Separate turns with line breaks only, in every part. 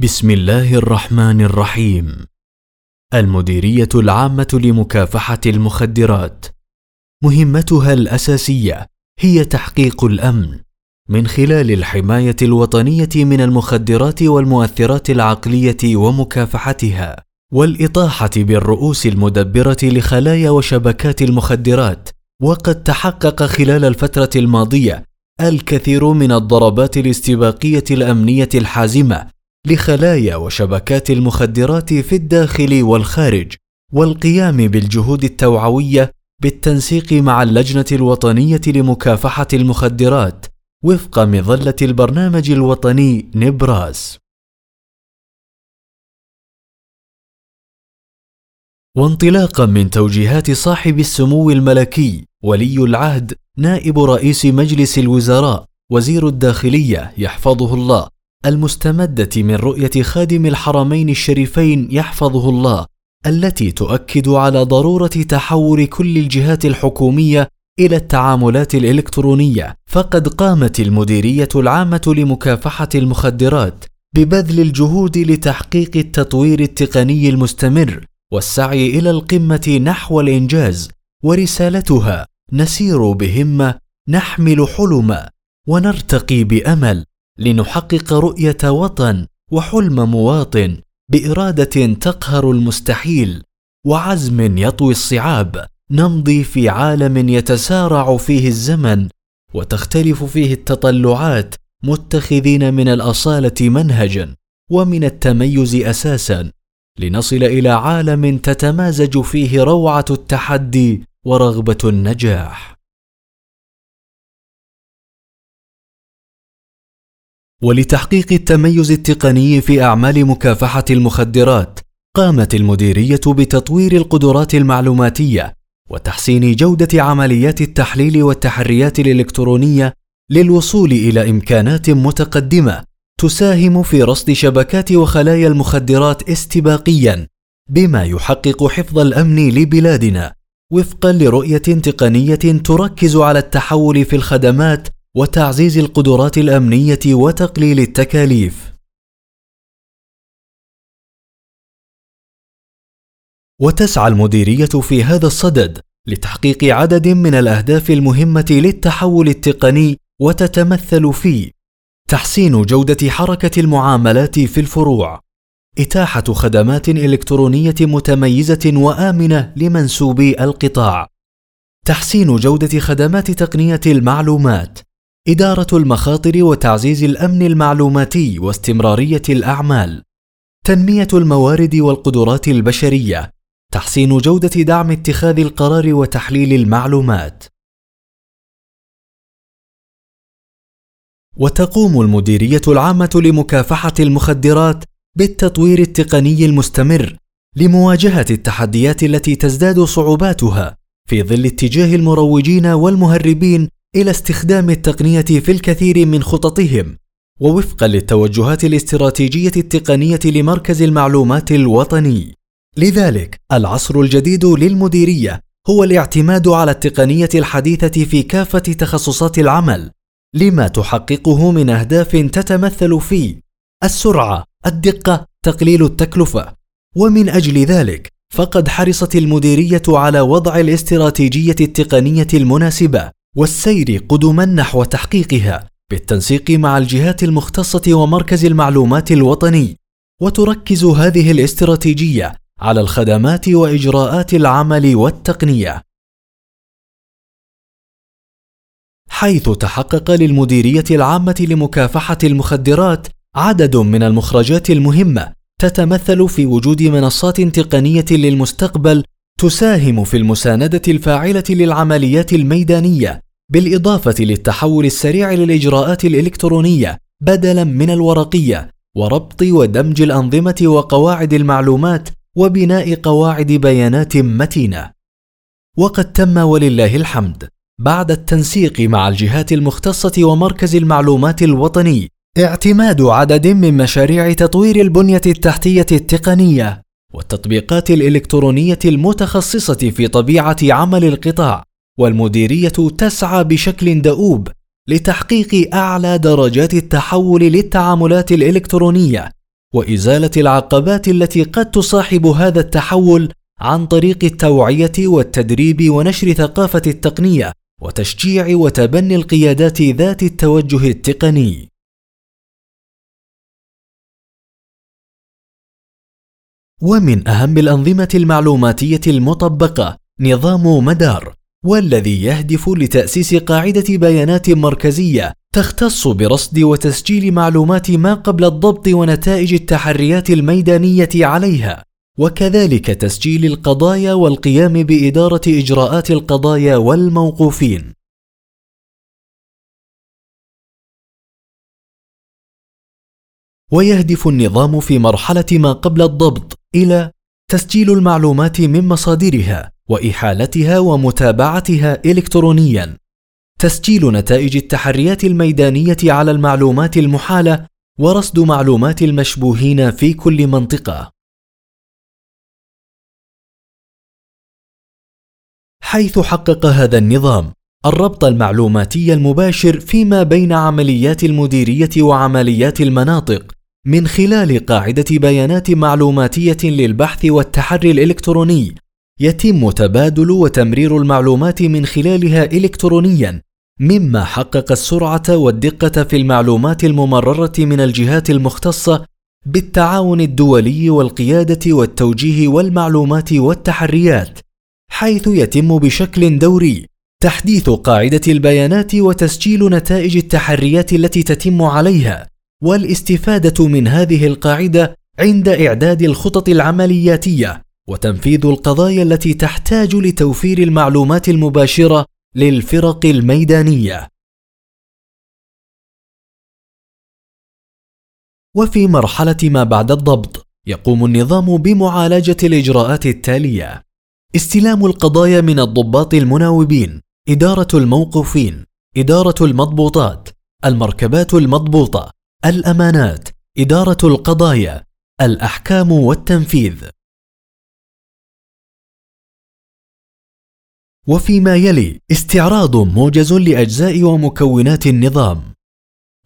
بسم الله الرحمن الرحيم. المديرية العامة لمكافحة المخدرات. مهمتها الأساسية هي تحقيق الأمن من خلال الحماية الوطنية من المخدرات والمؤثرات العقلية ومكافحتها والإطاحة بالرؤوس المدبرة لخلايا وشبكات المخدرات. وقد تحقق خلال الفترة الماضية الكثير من الضربات الاستباقية الأمنية الحازمة لخلايا وشبكات المخدرات في الداخل والخارج والقيام بالجهود التوعوية بالتنسيق مع اللجنة الوطنية لمكافحة المخدرات وفق مظلة البرنامج الوطني نبراس. وانطلاقا من توجيهات صاحب السمو الملكي ولي العهد نائب رئيس مجلس الوزراء وزير الداخلية يحفظه الله. المستمدة من رؤية خادم الحرمين الشريفين يحفظه الله التي تؤكد على ضرورة تحول كل الجهات الحكومية إلى التعاملات الإلكترونية. فقد قامت المديرية العامة لمكافحة المخدرات ببذل الجهود لتحقيق التطوير التقني المستمر والسعي إلى القمة نحو الإنجاز ورسالتها نسير بهمة نحمل حلما ونرتقي بأمل. لنحقق رؤية وطن وحلم مواطن بإرادة تقهر المستحيل وعزم يطوي الصعاب. نمضي في عالم يتسارع فيه الزمن وتختلف فيه التطلعات متخذين من الأصالة منهجا ومن التميز أساسا. لنصل إلى عالم تتمازج فيه روعة التحدي ورغبة النجاح. ولتحقيق التميز التقني في أعمال مكافحة المخدرات قامت المديرية بتطوير القدرات المعلوماتية وتحسين جودة عمليات التحليل والتحريات الإلكترونية للوصول إلى إمكانات متقدمة تساهم في رصد شبكات وخلايا المخدرات استباقيا بما يحقق حفظ الأمن لبلادنا وفقا لرؤية تقنية تركز على التحول في الخدمات وتعزيز القدرات الأمنية وتقليل التكاليف. وتسعى المديرية في هذا الصدد لتحقيق عدد من الأهداف المهمة للتحول التقني وتتمثل في تحسين جودة حركة المعاملات في الفروع. إتاحة خدمات إلكترونية متميزة وآمنة لمنسوبي القطاع. تحسين جودة خدمات تقنية المعلومات. إدارة المخاطر وتعزيز الأمن المعلوماتي واستمرارية الأعمال. تنمية الموارد والقدرات البشرية. تحسين جودة دعم اتخاذ القرار وتحليل المعلومات. وتقوم المديرية العامة لمكافحة المخدرات بالتطوير التقني المستمر لمواجهة التحديات التي تزداد صعوباتها في ظل اتجاه المروجين والمهربين إلى استخدام التقنية في الكثير من خططهم ووفقا للتوجهات الاستراتيجية التقنية لمركز المعلومات الوطني. لذلك العصر الجديد للمديرية هو الاعتماد على التقنية الحديثة في كافة تخصصات العمل لما تحققه من أهداف تتمثل في السرعة الدقة تقليل التكلفة. ومن أجل ذلك فقد حرصت المديرية على وضع الاستراتيجية التقنية المناسبة. والسير قدما نحو تحقيقها بالتنسيق مع الجهات المختصة ومركز المعلومات الوطني. وتركز هذه الاستراتيجية على الخدمات وإجراءات العمل والتقنية. حيث تحقق للمديرية العامة لمكافحة المخدرات عدد من المخرجات المهمة تتمثل في وجود منصات تقنية للمستقبل تساهم في المساندة الفاعلة للعمليات الميدانية. بالإضافة للتحول السريع للإجراءات الإلكترونية بدلا من الورقية وربط ودمج الأنظمة وقواعد المعلومات وبناء قواعد بيانات متينة. وقد تم ولله الحمد بعد التنسيق مع الجهات المختصة ومركز المعلومات الوطني اعتماد عدد من مشاريع تطوير البنية التحتية التقنية والتطبيقات الإلكترونية المتخصصة في طبيعة عمل القطاع. والمديرية تسعى بشكل دؤوب لتحقيق أعلى درجات التحول للتعاملات الإلكترونية وإزالة العقبات التي قد تصاحب هذا التحول عن طريق التوعية والتدريب ونشر ثقافة التقنية وتشجيع وتبني القيادات ذات التوجه التقني. ومن أهم الأنظمة المعلوماتية المطبقة نظام مدار. والذي يهدف لتأسيس قاعدة بيانات مركزية تختص برصد وتسجيل معلومات ما قبل الضبط ونتائج التحريات الميدانية عليها وكذلك تسجيل القضايا والقيام بإدارة إجراءات القضايا والموقوفين. ويهدف النظام في مرحلة ما قبل الضبط إلى تسجيل المعلومات من مصادرها وإحالتها ومتابعتها الكترونيا. تسجيل نتائج التحريات الميدانية على المعلومات المحالة ورصد معلومات المشبوهين في كل منطقة. حيث حقق هذا النظام الربط المعلوماتي المباشر فيما بين عمليات المديرية وعمليات المناطق من خلال قاعدة بيانات معلوماتية للبحث والتحري الإلكتروني يتم تبادل وتمرير المعلومات من خلالها الكترونيا مما حقق السرعة والدقة في المعلومات الممررة من الجهات المختصة بالتعاون الدولي والقيادة والتوجيه والمعلومات والتحريات حيث يتم بشكل دوري تحديث قاعدة البيانات وتسجيل نتائج التحريات التي تتم عليها. والاستفادة من هذه القاعدة عند إعداد الخطط العملياتية وتنفيذ القضايا التي تحتاج لتوفير المعلومات المباشرة للفرق الميدانية. وفي مرحلة ما بعد الضبط يقوم النظام بمعالجة الإجراءات التالية. استلام القضايا من الضباط المناوبين إدارة الموقوفين إدارة المضبوطات المركبات المضبوطة. الأمانات إدارة القضايا الأحكام والتنفيذ. وفيما يلي استعراض موجز لأجزاء ومكونات النظام.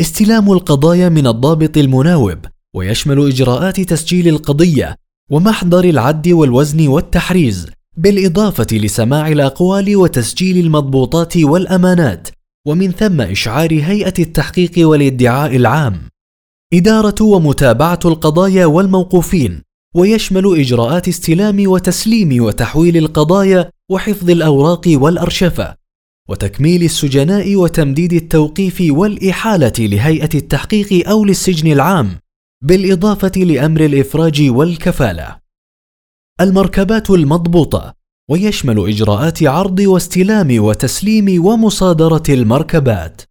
استلام القضايا من الضابط المناوب ويشمل إجراءات تسجيل القضية ومحضر العد والوزن والتحريز بالإضافة لسماع الأقوال وتسجيل المضبوطات والأمانات ومن ثم إشعار هيئة التحقيق والادعاء العام. إدارة ومتابعة القضايا والموقوفين ويشمل إجراءات استلام وتسليم وتحويل القضايا وحفظ الأوراق والأرشفة وتكميل السجناء وتمديد التوقيف والإحالة لهيئة التحقيق أو للسجن العام بالإضافة لأمر الإفراج والكفالة. المركبات المضبوطة ويشمل إجراءات عرض واستلام وتسليم ومصادرة المركبات.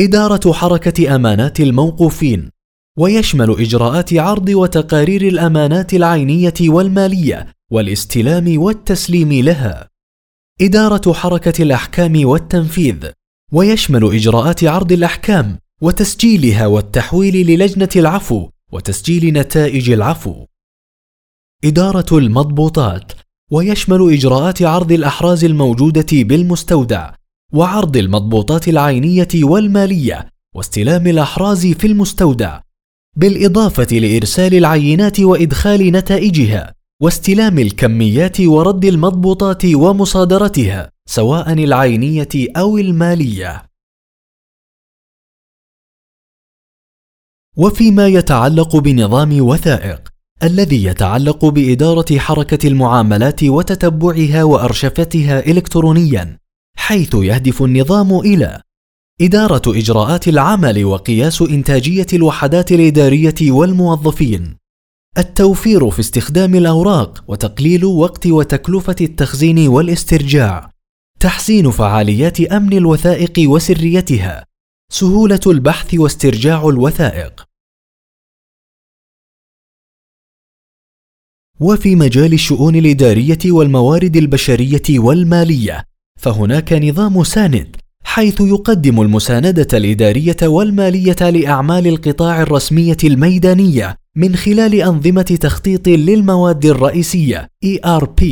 إدارة حركة أمانات الموقوفين. ويشمل إجراءات عرض وتقارير الأمانات العينية والمالية والاستلام والتسليم لها. إدارة حركة الأحكام والتنفيذ. ويشمل إجراءات عرض الأحكام وتسجيلها والتحويل للجنة العفو وتسجيل نتائج العفو. إدارة المضبوطات. ويشمل إجراءات عرض الأحراز الموجودة بالمستودع وعرض المضبوطات العينية والمالية واستلام الأحراز في المستودع بالإضافة لإرسال العينات وإدخال نتائجها واستلام الكميات ورد المضبوطات ومصادرتها سواء العينية أو المالية. وفيما يتعلق بنظام وثائق الذي يتعلق بإدارة حركة المعاملات وتتبعها وأرشفتها الكترونيا حيث يهدف النظام إلى إدارة إجراءات العمل وقياس إنتاجية الوحدات الإدارية والموظفين التوفير في استخدام الأوراق وتقليل وقت وتكلفة التخزين والاسترجاع تحسين فعاليات أمن الوثائق وسريتها سهولة البحث واسترجاع الوثائق. وفي مجال الشؤون الإدارية والموارد البشرية والمالية فهناك نظام ساند حيث يقدم المساندة الإدارية والمالية لأعمال القطاع الرسمية الميدانية من خلال أنظمة تخطيط للمواد الرئيسية ERP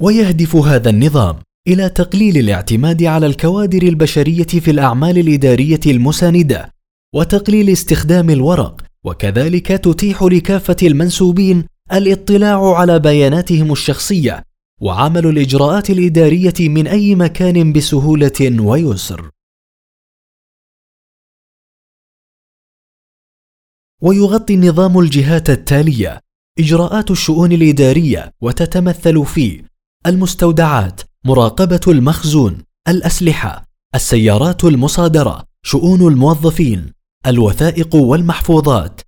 ويهدف هذا النظام إلى تقليل الاعتماد على الكوادر البشرية في الأعمال الإدارية المساندة وتقليل استخدام الورق وكذلك تتيح لكافة المنسوبين الاطلاع على بياناتهم الشخصية وعمل الإجراءات الإدارية من أي مكان بسهولة ويسر. ويغطي النظام الجهات التالية إجراءات الشؤون الإدارية وتتمثل في المستودعات مراقبة المخزون الأسلحة السيارات المصادرة شؤون الموظفين الوثائق والمحفوظات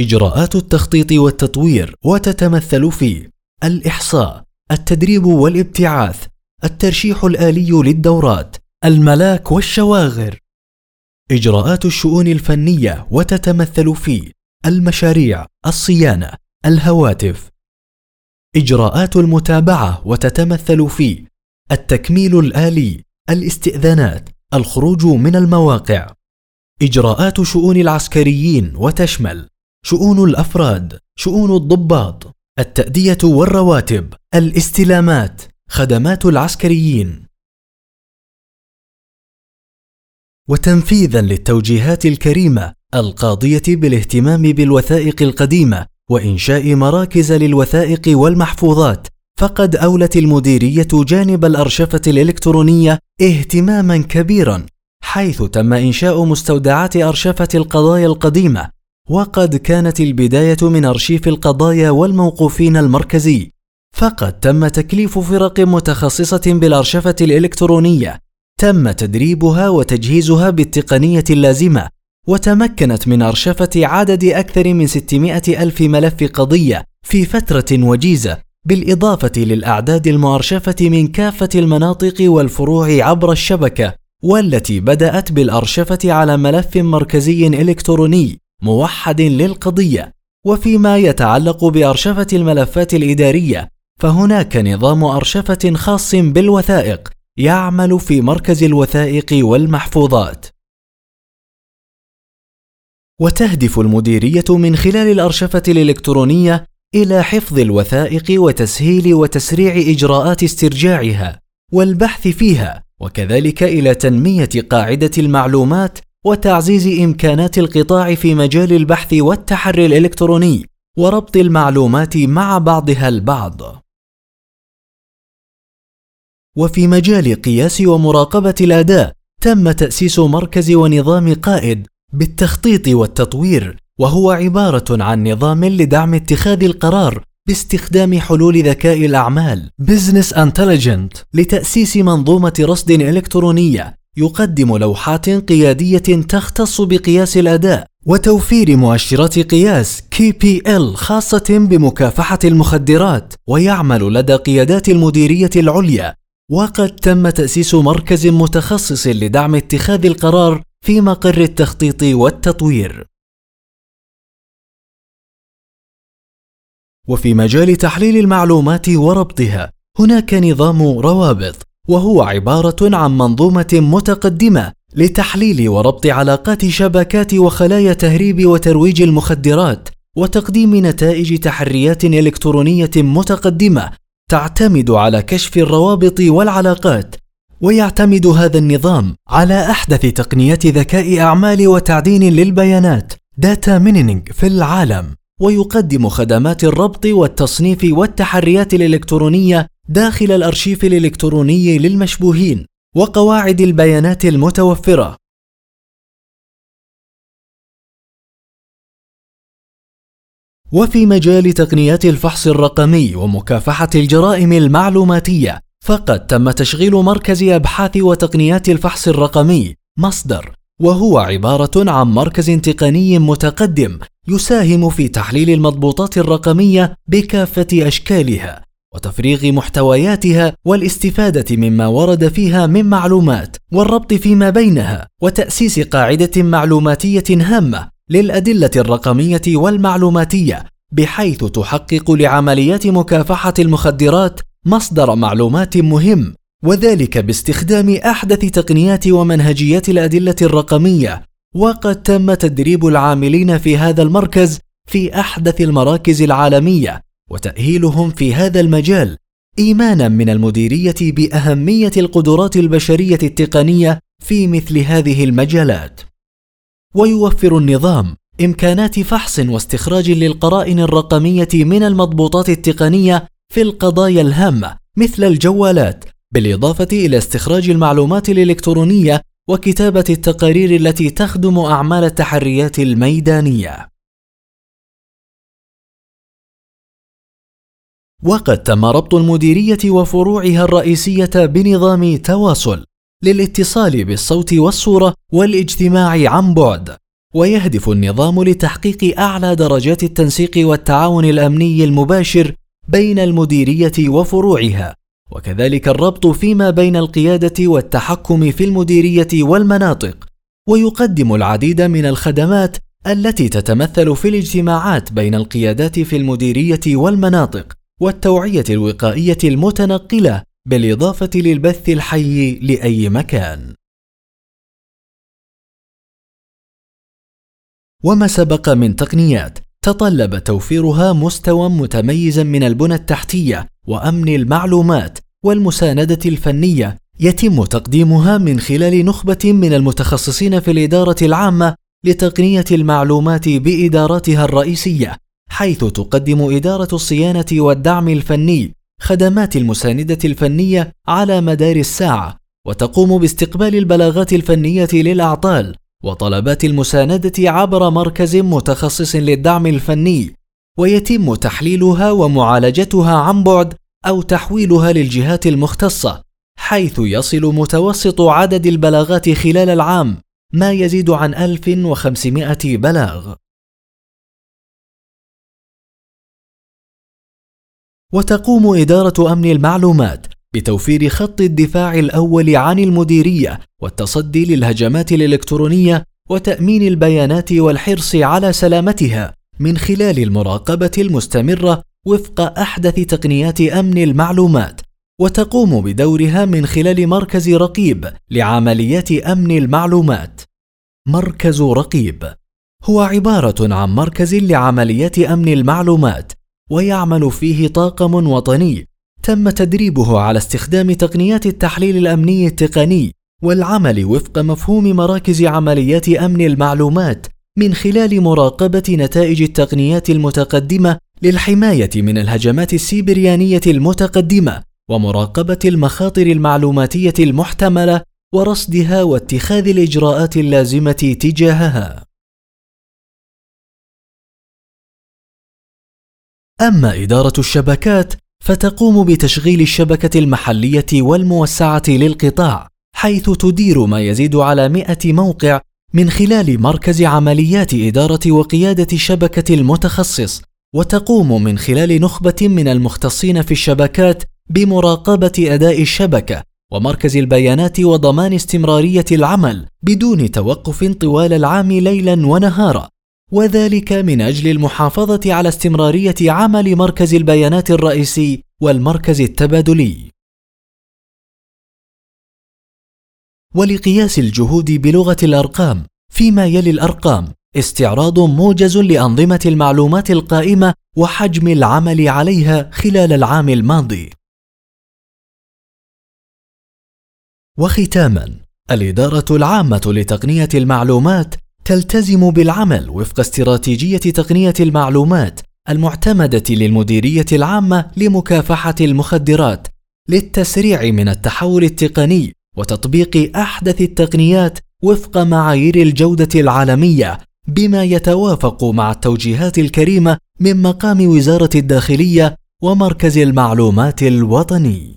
إجراءات التخطيط والتطوير وتتمثل في الإحصاء التدريب والابتعاث الترشيح الآلي للدورات الملاك والشواغر. إجراءات الشؤون الفنية وتتمثل في المشاريع الصيانة الهواتف. إجراءات المتابعة وتتمثل في التكميل الآلي الاستئذانات الخروج من المواقع. إجراءات شؤون العسكريين وتشمل شؤون الأفراد شؤون الضباط التأدية والرواتب الاستلامات خدمات العسكريين. وتنفيذا للتوجيهات الكريمة القاضية بالاهتمام بالوثائق القديمة وإنشاء مراكز للوثائق والمحفوظات فقد أولت المديرية جانب الأرشفة الإلكترونية اهتماما كبيرا حيث تم إنشاء مستودعات أرشفة القضايا القديمة وقد كانت البداية من أرشيف القضايا والموقوفين المركزي. فقد تم تكليف فرق متخصصة بالأرشفة الإلكترونية. تم تدريبها وتجهيزها بالتقنية اللازمة وتمكنت من أرشفة عدد أكثر من 600 ألف ملف قضية في فترة وجيزة بالإضافة للأعداد المؤرشفة من كافة المناطق والفروع عبر الشبكة. والتي بدأت بالأرشفة على ملف مركزي إلكتروني موحد للقضية. وفيما يتعلق بأرشفة الملفات الإدارية فهناك نظام أرشفة خاص بالوثائق يعمل في مركز الوثائق والمحفوظات. وتهدف المديرية من خلال الأرشفة الإلكترونية إلى حفظ الوثائق وتسهيل وتسريع إجراءات استرجاعها والبحث فيها. وكذلك إلى تنمية قاعدة المعلومات وتعزيز إمكانات القطاع في مجال البحث والتحري الإلكتروني وربط المعلومات مع بعضها البعض. وفي مجال قياس ومراقبة الأداء تم تأسيس مركز ونظام قائد بالتخطيط والتطوير وهو عبارة عن نظام لدعم اتخاذ القرار باستخدام حلول ذكاء الأعمال. Business Intelligent لتأسيس منظومة رصد إلكترونية. يقدم لوحات قيادية تختص بقياس الأداء. وتوفير مؤشرات قياس KPL خاصة بمكافحة المخدرات. ويعمل لدى قيادات المديرية العليا. وقد تم تأسيس مركز متخصص لدعم اتخاذ القرار في مقر التخطيط والتطوير. وفي مجال تحليل المعلومات وربطها هناك نظام روابط وهو عبارة عن منظومة متقدمة لتحليل وربط علاقات شبكات وخلايا تهريب وترويج المخدرات وتقديم نتائج تحريات إلكترونية متقدمة تعتمد على كشف الروابط والعلاقات ويعتمد هذا النظام على أحدث تقنيات ذكاء أعمال وتعدين للبيانات data mining في العالم. ويقدم خدمات الربط والتصنيف والتحريات الإلكترونية داخل الأرشيف الإلكتروني للمشبوهين وقواعد البيانات المتوفرة. وفي مجال تقنيات الفحص الرقمي ومكافحة الجرائم المعلوماتية فقد تم تشغيل مركز أبحاث وتقنيات الفحص الرقمي مصدر. وهو عبارة عن مركز تقني متقدم يساهم في تحليل المضبوطات الرقمية بكافة أشكالها وتفريغ محتوياتها والاستفادة مما ورد فيها من معلومات والربط فيما بينها وتأسيس قاعدة معلوماتية هامة للأدلة الرقمية والمعلوماتية بحيث تحقق لعمليات مكافحة المخدرات مصدر معلومات مهم وذلك باستخدام أحدث تقنيات ومنهجيات الأدلة الرقمية وقد تم تدريب العاملين في هذا المركز في أحدث المراكز العالمية وتأهيلهم في هذا المجال إيمانا من المديرية بأهمية القدرات البشرية التقنية في مثل هذه المجالات. ويوفر النظام إمكانات فحص واستخراج للقرائن الرقمية من المضبوطات التقنية في القضايا الهامة مثل الجوالات بالإضافة إلى استخراج المعلومات الإلكترونية وكتابة التقارير التي تخدم أعمال التحريات الميدانية. وقد تم ربط المديرية وفروعها الرئيسية بنظام تواصل للاتصال بالصوت والصورة والاجتماع عن بعد ويهدف النظام لتحقيق أعلى درجات التنسيق والتعاون الأمني المباشر بين المديرية وفروعها. وكذلك الربط فيما بين القيادة والتحكم في المديرية والمناطق ويقدم العديد من الخدمات التي تتمثل في الاجتماعات بين القيادات في المديرية والمناطق والتوعية الوقائية المتنقلة بالإضافة للبث الحي لأي مكان. وما سبق من تقنيات تطلب توفيرها مستوى متميزا من البنى التحتية وأمن المعلومات والمساندة الفنية. يتم تقديمها من خلال نخبة من المتخصصين في الإدارة العامة لتقنية المعلومات باداراتها الرئيسية حيث تقدم إدارة الصيانة والدعم الفني خدمات المساندة الفنية على مدار الساعة وتقوم باستقبال البلاغات الفنية للأعطال. وطلبات المساندة عبر مركز متخصص للدعم الفني ويتم تحليلها ومعالجتها عن بعد أو تحويلها للجهات المختصة حيث يصل متوسط عدد البلاغات خلال العام ما يزيد عن 1500 بلاغ. وتقوم إدارة أمن المعلومات بتوفير خط الدفاع الأول عن المديرية والتصدي للهجمات الإلكترونية وتأمين البيانات والحرص على سلامتها من خلال المراقبة المستمرة وفق أحدث تقنيات أمن المعلومات وتقوم بدورها من خلال مركز رقيب لعمليات أمن المعلومات. مركز رقيب هو عبارة عن مركز لعمليات أمن المعلومات ويعمل فيه طاقم وطني تم تدريبه على استخدام تقنيات التحليل الأمني التقني والعمل وفق مفهوم مراكز عمليات أمن المعلومات من خلال مراقبة نتائج التقنيات المتقدمة للحماية من الهجمات السيبريانية المتقدمة ومراقبة المخاطر المعلوماتية المحتملة ورصدها واتخاذ الإجراءات اللازمة تجاهها. أما إدارة الشبكات فتقوم بتشغيل الشبكة المحلية والموسعة للقطاع حيث تدير ما يزيد على 100 موقع من خلال مركز عمليات إدارة وقيادة شبكه المتخصص وتقوم من خلال نخبة من المختصين في الشبكات بمراقبة أداء الشبكة ومركز البيانات وضمان استمرارية العمل بدون توقف طوال العام ليلا ونهارا. وذلك من أجل المحافظة على استمرارية عمل مركز البيانات الرئيسي والمركز التبادلي. ولقياس الجهود بلغة الأرقام فيما يلي الأرقام استعراض موجز لأنظمة المعلومات القائمة وحجم العمل عليها خلال العام الماضي. وختاما الإدارة العامة لتقنية المعلومات تلتزم بالعمل وفق استراتيجية تقنية المعلومات المعتمدة للمديرية العامة لمكافحة المخدرات للتسريع من التحول التقني وتطبيق أحدث التقنيات وفق معايير الجودة العالمية بما يتوافق مع التوجيهات الكريمة من مقام وزارة الداخلية ومركز المعلومات الوطني.